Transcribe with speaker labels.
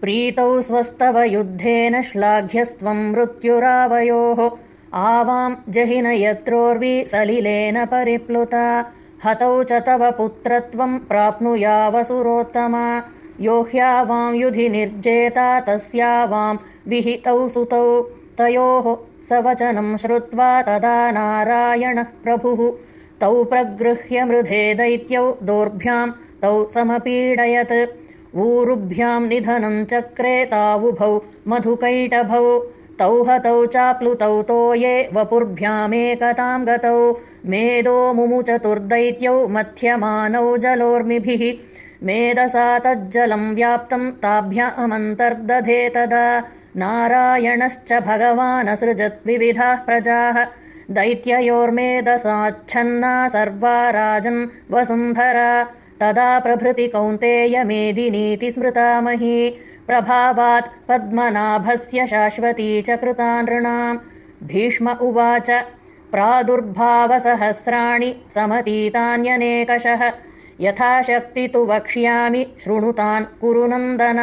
Speaker 1: प्रीतौ स्वस्तव युद्धेन श्लाघ्यस्त्वम् मृत्युरावयोः। आवाम् जहि न यत्रोर्वी सलिलेन परिप्लुता। हतौ च तव पुत्रत्वम् प्राप्नुयावसुरोत्तमा। यो ह्यावाम् युधि निर्जेता तस्यावाम् विहितौ सुतौ। तयोः स वचनम् श्रुत्वा तदा नारायणः प्रभुः। तौ प्रगृह्य मृधे दैत्यौ दोर्भ्याम् तौ समपीडयत् ऊरुभ्याम् निधनम् चक्रे तावुभौ मधुकैटभौ तौ हतौ चाप्लुतौ तोये वपुर्भ्यामेकताम् गतौ। मेदो मुमुचतुर्दैत्यौ मथ्यमानौ जलोर्मिभिः मेदसा तज्जलम् व्याप्तम् ताभ्यामन्तर्दधे तदा। नारायणश्च भगवानसृजद्विविधाः प्रजाः दैत्ययोर्मेदसाच्छन्ना सर्वा राजन् वसुन्धरा तदा प्रभृति कौन्तेयमेदिनीति स्मृतामही प्रभावात् पद्मनाभस्य शाश्वती च कृता नृणाम् भीष्म उवाच प्रादुर्भावसहस्राणि समतीतान्यनेकशः। यथाशक्ति तु वक्ष्यामि शृणुतान् कुरु नन्दन